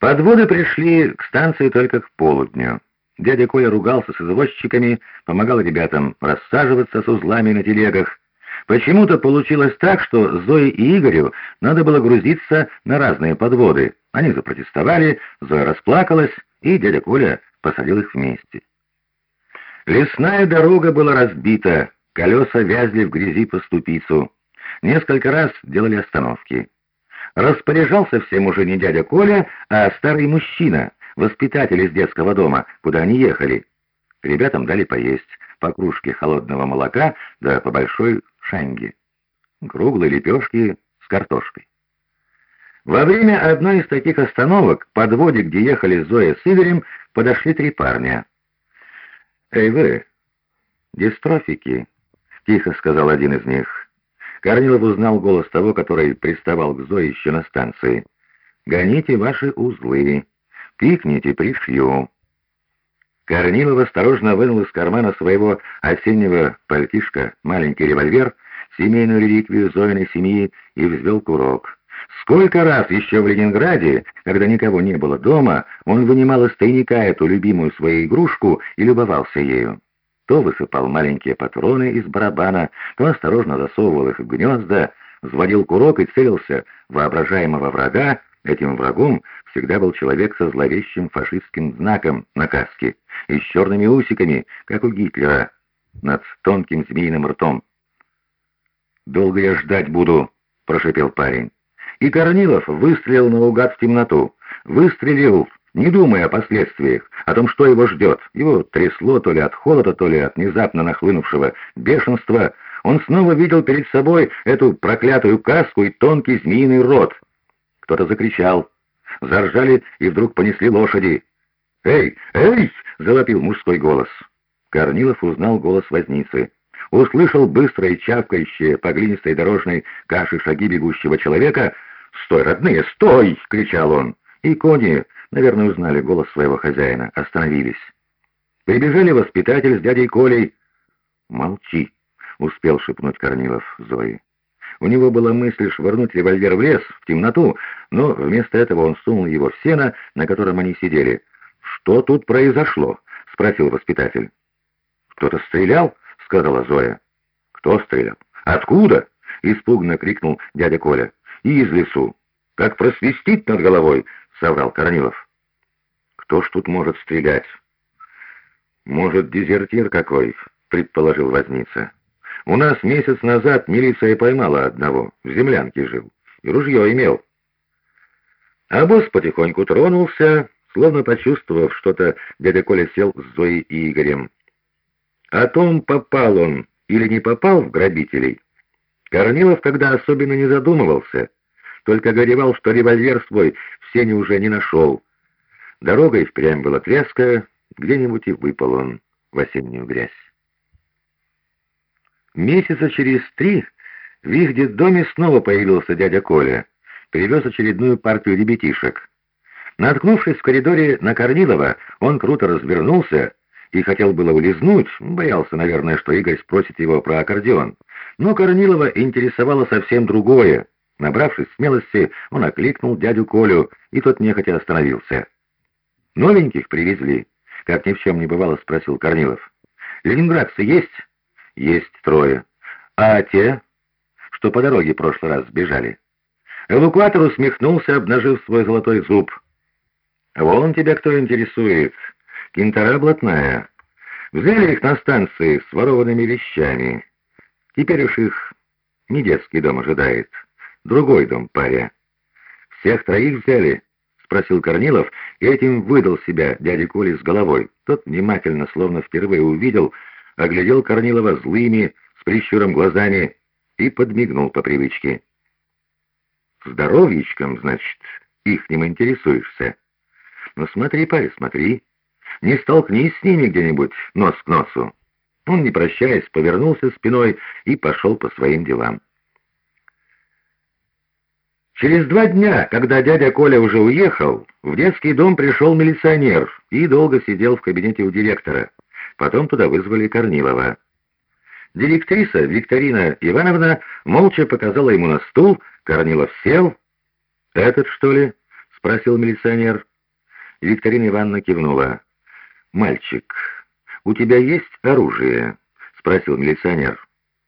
Подводы пришли к станции только к полудню. Дядя Коля ругался с извозчиками, помогал ребятам рассаживаться с узлами на телегах. Почему-то получилось так, что Зое и Игорю надо было грузиться на разные подводы. Они запротестовали, Зоя расплакалась, и дядя Коля посадил их вместе. Лесная дорога была разбита, колеса вязли в грязи по ступицу. Несколько раз делали остановки. Распоряжался всем уже не дядя Коля, а старый мужчина, воспитатель из детского дома, куда они ехали. Ребятам дали поесть по кружке холодного молока, да по большой шанге. Круглые лепешки с картошкой. Во время одной из таких остановок к подводе, где ехали Зоя с Игорем, подошли три парня. «Эй вы, дистрофики!» — тихо сказал один из них. Корнилов узнал голос того, который приставал к Зое еще на станции. «Гоните ваши узлы, пикните, пришью». Корнилов осторожно вынул из кармана своего осеннего пальтишка маленький револьвер, семейную реликвию Зоиной семьи, и взвел курок. Сколько раз еще в Ленинграде, когда никого не было дома, он вынимал из тайника эту любимую свою игрушку и любовался ею то высыпал маленькие патроны из барабана, то осторожно засовывал их в гнезда, взводил курок и целился воображаемого врага. Этим врагом всегда был человек со зловещим фашистским знаком на каске и с черными усиками, как у Гитлера, над тонким змеиным ртом. «Долго я ждать буду», — прошепел парень. И Корнилов выстрелил наугад в темноту. Выстрелил не думая о последствиях, о том, что его ждет. Его трясло то ли от холода, то ли от внезапно нахлынувшего бешенства. Он снова видел перед собой эту проклятую каску и тонкий змеиный рот. Кто-то закричал. Заржали и вдруг понесли лошади. «Эй! Эй!» — завопил мужской голос. Корнилов узнал голос возницы. Услышал быстрое чавкающее по глинистой дорожной каше шаги бегущего человека. «Стой, родные, стой!» — кричал он. И кони Наверное, узнали голос своего хозяина. Остановились. Прибежали воспитатель с дядей Колей. «Молчи», — успел шепнуть Корнилов Зои. У него была мысль швырнуть револьвер в лес, в темноту, но вместо этого он сунул его в сено, на котором они сидели. «Что тут произошло?» — спросил воспитатель. «Кто-то стрелял?» — сказала Зоя. «Кто стрелял? Откуда?» — испуганно крикнул дядя Коля. «Из лесу. Как просвистит над головой!» — соврал Корнилов. «Кто ж тут может стрелять?» «Может, дезертир какой?» — предположил Возница. «У нас месяц назад милиция поймала одного, в землянке жил, и ружье имел». А босс потихоньку тронулся, словно почувствовав что-то, дядя Коля сел с Зоей и Игорем. О том, попал он или не попал в грабителей, Корнилов тогда особенно не задумывался — только горевал, что револьвер свой в сене уже не нашел. Дорога и впрямь была тряская, где-нибудь и выпал он в осеннюю грязь. Месяца через три в их детдоме снова появился дядя Коля, привез очередную партию ребятишек. Наткнувшись в коридоре на Корнилова, он круто развернулся и хотел было улизнуть, боялся, наверное, что Игорь спросит его про аккордеон. Но Корнилова интересовало совсем другое — Набравшись смелости, он окликнул дядю Колю, и тот нехотя остановился. «Новеньких привезли?» — как ни в чем не бывало, спросил Корнилов. «Ленинградцы есть?» «Есть трое. А те, что по дороге в прошлый раз сбежали?» Эвакуатор усмехнулся, обнажив свой золотой зуб. «Вон тебя кто интересует. Кинтара блатная. Взяли их на станции с ворованными вещами. Теперь уж их не детский дом ожидает» другой дом паря. «Всех троих взяли?» — спросил Корнилов, и этим выдал себя дяде Коли с головой. Тот внимательно, словно впервые увидел, оглядел Корнилова злыми, с прищуром глазами и подмигнул по привычке. «Здоровьичком, значит, ихним интересуешься? Ну смотри, парень, смотри, не столкнись с ними где-нибудь нос к носу». Он, не прощаясь, повернулся спиной и пошел по своим делам. Через два дня, когда дядя Коля уже уехал, в детский дом пришел милиционер и долго сидел в кабинете у директора. Потом туда вызвали Корнилова. Директриса Викторина Ивановна молча показала ему на стул, Корнилов сел. «Этот, что ли?» — спросил милиционер. Викторина Ивановна кивнула. «Мальчик, у тебя есть оружие?» — спросил милиционер.